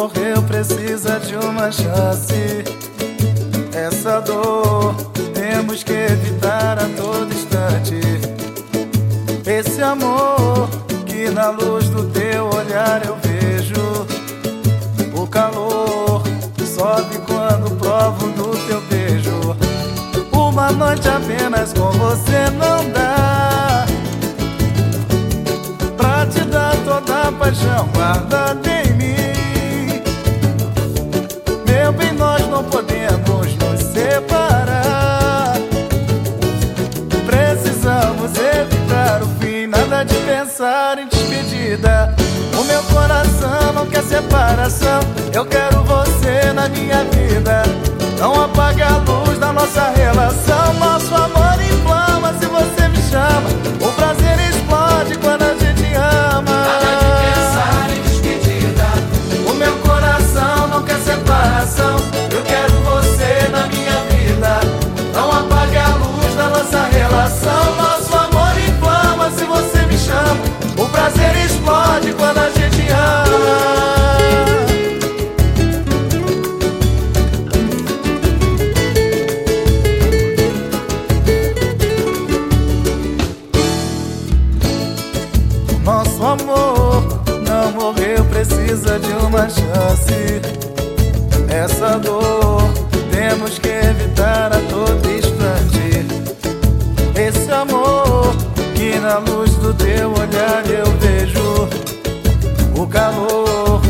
morreu, precisa de uma chance. Essa dor temos que evitar a todo instante. Esse amor que na luz do teu olhar eu vejo. O calor sobe quando provo do teu beijo. Uma noite apenas com você não dá. Não podemos nos separar. Precisamos evitar o fim, nada de pensar em despedida. O meu coração não quer separação. Eu quero você na minha vida. De uma chance. Essa dor temos que evitar a todo instante. Esse amor que na luz do teu olhar eu vejo. O calor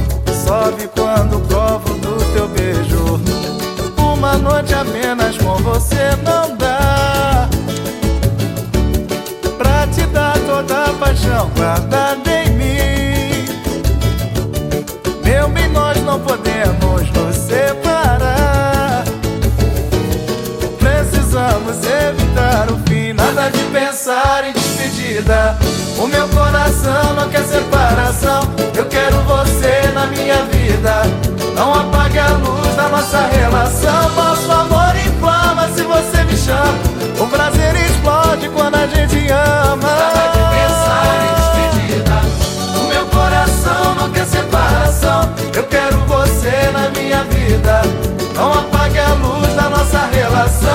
sobe quando provo do teu beijo. Uma noite apenas com você não dá. Pra te dar toda a paixão guardada podemos nos separar. Precisamos evitar o fim, nada de pensar em despedida. O meu coração não quer separação. coração.